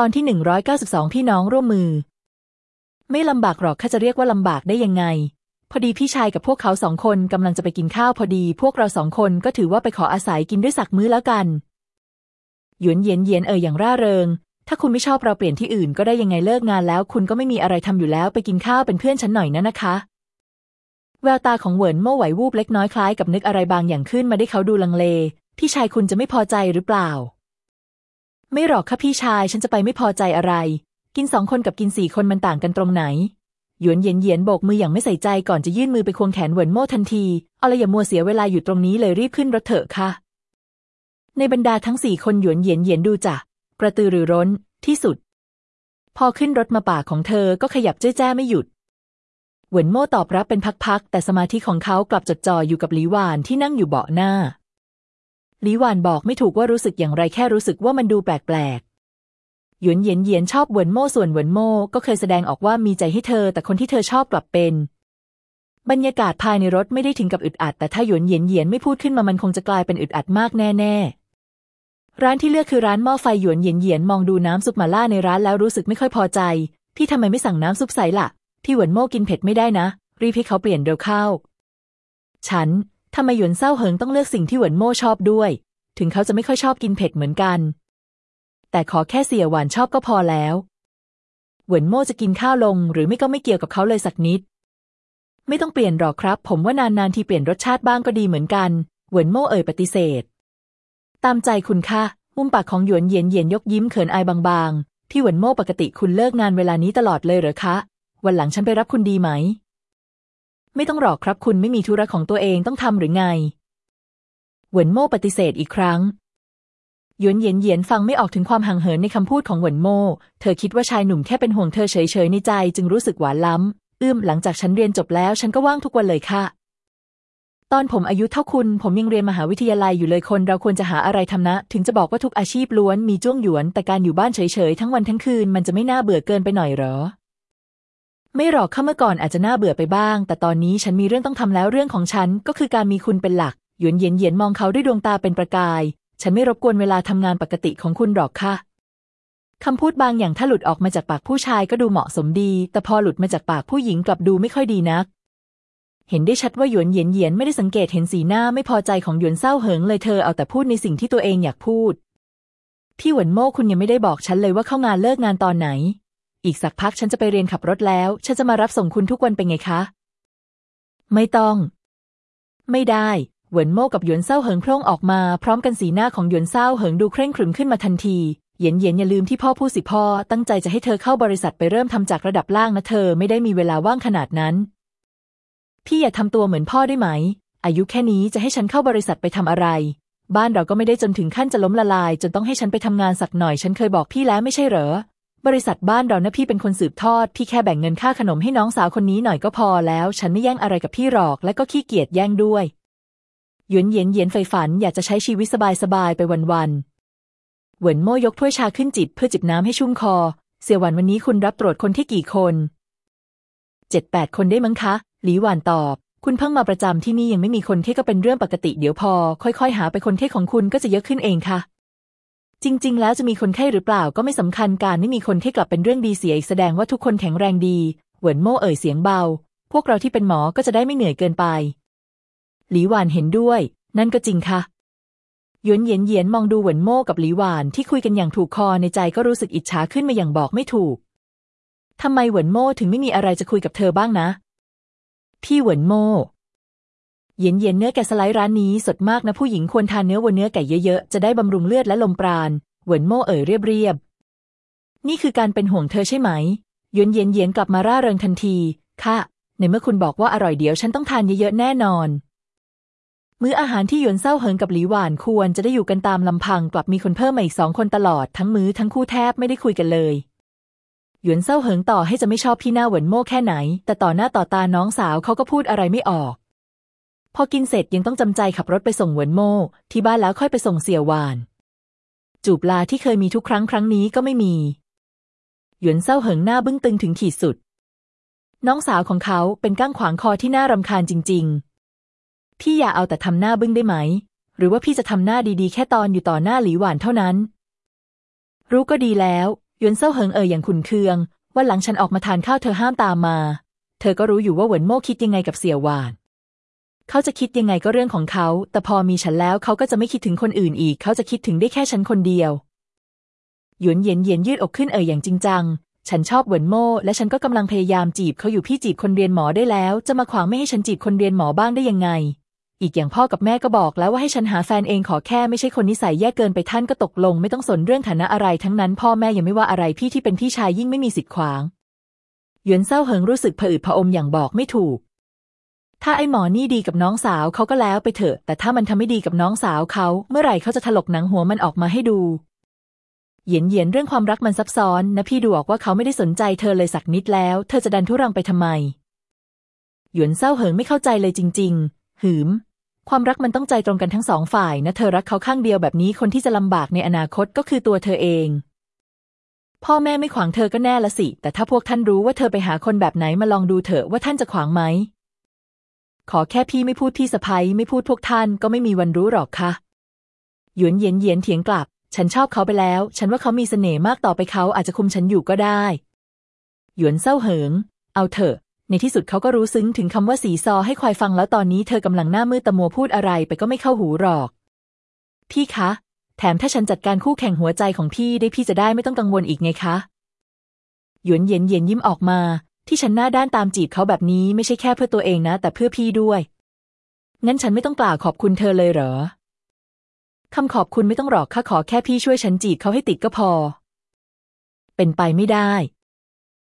ตอนที่หนึ่งร้อยเก้าสิบสองพี่น้องร่วมมือ ไม่ลำบากหรอกข้าจะเรียกว่าลำบากได้ยังไง พอดีพี่ชายกับพวกเขาสองคนกำลังจะไปกินข้าวพอดี พวกเราสองคนก็ถือว่าไปขออาศัยกินด้วยสักมื้อแล้วกัน หยวนเย็นเย็นเอ่ยอย่างร่าเริง ถ้าคุณไม่ชอบเราเปลี่ยนที่อื่นก็ได้ยังไงเลิกงานแล้ว คุณก็ไม่มีอะไรทำอยู่แล้วไปกินข้าวเป็นเพื่อนฉันหน่อยนะนะคะ แววตาของเหวินโม่ไหววูบเล็กน้อยคล้ายกับนึกอะไรบางอย่างขึ้นมาได้เขาดูลังเล พี่ชายคุณจะไม่พอใจหรือเปล่า ไม่หรอกค่ะพี่ชายฉันจะไปไม่พอใจอะไร กินสองคนกับกินสี่คนมันต่างกันตรงไหน หยวนเย็นเย็นโบกมืออย่างไม่ใส่ใจก่อนจะยื่นมือไปควงแขนเหวินโม่ทันทีเอาละอย่ามัวเสียเวลาอยู่ตรงนี้เลยรีบขึ้นรถเถอะค่ะ ในบรรดาทั้งสี่คนหยวนเย็นเย็นดูจะกระตือรือร้นที่สุด พอขึ้นรถมาป่าของเธอก็ขยับเจ้แจ้ไม่หยุดเหวินโม่ตอบรับเป็นพักๆแต่สมาธิของเขากลับจดจ่ออยู่กับหลีหวานที่นั่งอยู่เบาะหน้า หลีหวานบอกไม่ถูกว่ารู้สึกอย่างไรแค่รู้สึกว่ามันดูแปลกๆหยวนเย็นเย็นชอบเหวินโม่ส่วนเหวินโม่ก็เคยแสดงออกว่ามีใจให้เธอ แต่คนที่เธอชอบกลับเป็น บรรยากาศภายในรถไม่ได้ถึงกับอึดอัดแต่ถ้าหยวนเย็นเย็นไม่พูดขึ้นมามันคงจะกลายเป็นอึดอัดมากแน่ๆร้านที่เลือกคือร้านหม้อไฟหยวนเย็นเย็นมองดูน้ำซุปมาล่าในร้านแล้วรู้สึกไม่ค่อยพอใจ พี่ทำไมไม่สั่งน้ำซุปใสล่ะ ที่เหวินโม่กินเผ็ดไม่ได้นะ รีบให้เขาเปลี่ยนเร็วเข้า ฉัน ทำไมหยวนเศร้าเหิงต้องเลือกสิ่งที่หวนโม่ชอบด้วย ถึงเขาจะไม่ค่อยชอบกินเผ็ดเหมือนกัน แต่ขอแค่เสียหวานชอบก็พอแล้ว หวนโม่จะกินข้าวลง หรือไม่ก็ไม่เกี่ยวกับเขาเลยสักนิด ไม่ต้องเปลี่ยนหรอกครับ ผมว่านานๆทีเปลี่ยนรสชาติบ้างก็ดีเหมือนกัน หวนโม่เอ่ยปฏิเสธ ตามใจคุณค่ะ มุมปากของหยวนเย็นเย็นยกยิ้มเขินอายบางๆ ที่หวนโม่ปกติคุณเลิกงานเวลานี้ตลอดเลยเหรอคะ วันหลังฉันไปรับคุณดีไหม ไม่ต้องหรอกครับคุณไม่มีธุระของตัวเองต้องทำหรือไง เหวินโม่ปฏิเสธอีกครั้งหยวนเย็นเย็นฟังไม่ออกถึงความห่างเหินในคำพูดของเหวินโม่ เธอคิดว่าชายหนุ่มแค่เป็นห่วงเธอเฉยๆในใจจึงรู้สึกหวานล้ำ อื้มหลังจากฉันเรียนจบแล้วฉันก็ว่างทุกวันเลยค่ะ ตอนผมอายุเท่าคุณ ผมยังเรียนมหาวิทยาลัยอยู่เลยคน เราควรจะหาอะไรทำนะ ถึงจะบอกว่าทุกอาชีพล้วนมีจ้วงหยวน แต่การอยู่บ้านเฉยๆทั้งวันทั้งคืนมันจะไม่น่าเบื่อเกินไปหน่อยหรอ ไม่หรอกข้าเมื่อก่อนอาจจะน่าเบื่อไปบ้าง แต่ตอนนี้ฉันมีเรื่องต้องทำแล้วเรื่องของฉันก็คือการมีคุณเป็นหลัก หยวนเย็นเย็นมองเขาด้วยดวงตาเป็นประกาย ฉันไม่รบกวนเวลาทำงานปกติของคุณหรอกค่ะคำพูดบางอย่างถ้าหลุดออกมาจากปากผู้ชายก็ดูเหมาะสมดี แต่พอหลุดมาจากปากผู้หญิงกลับดูไม่ค่อยดีนัก เห็นได้ชัดว่าหยวนเย็นเย็นไม่ได้สังเกตเห็นสีหน้าไม่พอใจของหยวนเศร้าเหิงเลยเธอเอาแต่พูดในสิ่งที่ตัวเองอยากพูดพี่หวนโม่คุณยังไม่ได้บอกฉันเลยว่าเข้างานเลิกงานตอนไหน อีกสักพักฉันจะไปเรียนขับรถแล้ว ฉันจะมารับส่งคุณทุกวันเป็นไงคะ ไม่ต้อง ไม่ได้ เหวินโม่กับหยวนเศร้าเหิงโพร่งออกมา พร้อมกันสีหน้าของหยวนเศร้าเหิงดูเคร่งขรึมขึ้นมาทันทีเย็นเย็นอย่าลืมที่พ่อพูดสิพ่อ ตั้งใจจะให้เธอเข้าบริษัทไปเริ่มทำจากระดับล่างนะเธอไม่ได้มีเวลาว่างขนาดนั้น พี่อย่าทำตัวเหมือนพ่อได้ไหม อายุแค่นี้จะให้ฉันเข้าบริษัทไปทำอะไร บ้านเราก็ไม่ได้จนถึงขั้นจะล้มละลาย จนต้องให้ฉันไปทำงานสักหน่อย ฉันเคยบอกพี่แล้วไม่ใช่เหรอ บริษัทบ้านเรานะพี่เป็นคนสืบทอด พี่แค่แบ่งเงินค่าขนมให้น้องสาวคนนี้หน่อยก็พอแล้ว ฉันไม่แย่งอะไรกับพี่หรอก และก็ขี้เกียจแย่งด้วยหยวนเย็นเย็นไฟฝันอยากจะใช้ชีวิตสบายๆไปวันๆเหวินโม่ยกถ้วยชาขึ้นจิบเพื่อจิบน้ำให้ชุ่มคอ เสี่ยวหวันวันนี้คุณรับตรวจคนที่กี่คนเจ็ดแปดคนได้มั้งคะ หลีหวานตอบ คุณเพิ่งมาประจำที่นี่ยังไม่มีคนเท่ก็เป็นเรื่องปกติเดี๋ยวพอ ค่อยๆ หาไปคนเท่ของคุณก็จะเยอะขึ้นเองค่ะ จริง ๆ แล้วจะมีคนไข้หรือเปล่าก็ไม่สำคัญการไม่มีคนที่กลับเป็นเรื่องดีเสียอีกแสดงว่าทุกคนแข็งแรงดี เหวินโม่เอ่ยเสียงเบา พวกเราที่เป็นหมอก็จะได้ไม่เหนื่อยเกินไป หลีหวานเห็นด้วย นั่นก็จริงค่ะยวนเยียนเยียนมองดูเหวินโม่กับหลีหวานที่คุยกันอย่างถูกคอในใจก็รู้สึกอิจฉาขึ้นมาอย่างบอกไม่ถูกทำไมเหวินโม่ถึงไม่มีอะไรจะคุยกับเธอบ้างนะ พี่เหวินโม่ เย็นเย็นเนื้อแกะสไลด์ร้านนี้สดมากนะผู้หญิงควรทานเนื้อวัวเนื้อไก่เยอะๆ จะได้บำรุงเลือดและลมปราณเหวินโม่เอ่ยเรียบเรียบนี่คือการเป็นห่วงเธอใช่ไหมเย็นเย็นเย็นกลับมาร่าเริงทันที ค่ะ ในเมื่อคุณบอกว่าอร่อยเดี๋ยวฉันต้องทานเยอะๆ แน่นอน มื้ออาหารที่หยวนเศร้าเหิงกับหลีหวานควรจะได้อยู่กันตามลำพังกลับมีคนเพิ่มมาอีกสองคนตลอดทั้งมื้อทั้งคู่แทบไม่ได้คุยกันเลยหยวนเศร้าเหิงต่อให้จะไม่ชอบพี่หน้าเหวินโม่แค่ไหน แต่ต่อหน้าต่อตาน้องสาวเขาก็พูดอะไรไม่ออก พอกินเสร็จยังต้องจำใจขับรถไปส่งเหวินโม่ที่บ้านแล้วค่อยไปส่งเสี่ยวหวาน จูบลาที่เคยมีทุกครั้งครั้งนี้ก็ไม่มี หยวนเศร้าเหิงหน้าบึ้งตึงถึงขีดสุด น้องสาวของเขาเป็นก้างขวางคอที่น่ารำคาญจริง ๆ พี่อย่าเอาแต่ทำหน้าบึ้งได้ไหม หรือว่าพี่จะทำหน้าดีๆ แค่ตอนอยู่ต่อหน้าหลีหวานเท่านั้น รู้ก็ดีแล้วหยวนเซาเหิงเอ่ยอย่างขุนเคืองวันหลังฉันออกมาทานข้าวเธอห้ามตามมา เธอก็รู้อยู่ว่าเหวินโม่คิดยังไงกับเสี่ยวหวาน เขาจะคิดยังไงก็เรื่องของเขา แต่พอมีฉันแล้วเขาก็จะไม่คิดถึงคนอื่นอีก เขาจะคิดถึงได้แค่ฉันคนเดียว หยวนเย็นเย็นยืดอกขึ้นเอ่ยอย่างจริงจัง ฉันชอบเหวินโม่และฉันก็กำลังพยายามจีบเขาอยู่พี่จีบคนเรียนหมอได้แล้ว จะมาขวางไม่ให้ฉันจีบคนเรียนหมอบ้างได้ยังไง อีกอย่างพ่อกับแม่ก็บอกแล้วว่าให้ฉันหาแฟนเองขอแค่ไม่ใช่คนนิสัยแย่เกินไปท่านก็ตกลง ไม่ต้องสนเรื่องฐานะอะไรทั้งนั้น พ่อแม่ยังไม่ว่าอะไรพี่ที่เป็นพี่ชายยิ่งไม่มีสิทธิ์ขวางหยวนเซาเหิงรู้สึกผอืดผอมอย่างบอกไม่ถูก ถ้าไอ้หมอนี่ดีกับน้องสาวเขาก็แล้วไปเถอะ แต่ถ้ามันทำไม่ดีกับน้องสาวเขา เมื่อไหร่เขาจะถลกหนังหัวมันออกมาให้ดูเหยียนเหยียนเรื่องความรักมันซับซ้อนนะพี่ดูออกว่าเขาไม่ได้สนใจเธอเลยสักนิดแล้ว เธอจะดันทุรังไปทำไม หยวนเซาเหิงไม่เข้าใจเลยจริง ๆ หืม ความรักมันต้องใจตรงกันทั้งสองฝ่ายนะเธอรักเขาข้างเดียวแบบนี้คนที่จะลำบากในอนาคตก็คือตัวเธอเอง พ่อแม่ไม่ขวางเธอก็แน่ละสิ แต่ถ้าพวกท่านรู้ว่าเธอไปหาคนแบบไหนมาลองดูเถอะว่าท่านจะขวางไหม ขอแค่พี่ไม่พูดพี่สะพ้ยไม่พูดพวกท่านก็ไม่มีวันรู้หรอกค่ะ หยวนเยียนเยียนเถียงกลับ ฉันชอบเขาไปแล้ว ฉันว่าเขามีเสน่ห์มากต่อไปเขาอาจจะคุมฉันอยู่ก็ได้ หยวนเศร้าเหิง เอาเถอะ ในที่สุดเขาก็รู้ซึ้งถึงคำว่าสีซอให้ควายฟังแล้วตอนนี้เธอกำลังหน้ามืดตะมัวพูดอะไรไปก็ไม่เข้าหูหรอก พี่คะ แถมถ้าฉันจัดการคู่แข่งหัวใจของพี่ได้พี่จะได้ไม่ต้องกังวลอีกไงคะหยวนเย็นเย็นยิ้มออกมา ที่ฉันหน้าด้านตามจีบเขาแบบนี้ไม่ใช่แค่เพื่อตัวเองนะ แต่เพื่อพี่ด้วย งั้นฉันไม่ต้องกล่าวขอบคุณเธอเลยเหรอ คำขอบคุณไม่ต้องหรอกข้าขอแค่พี่ช่วยฉันจีบเขาให้ติดก็พอ เป็นไปไม่ได้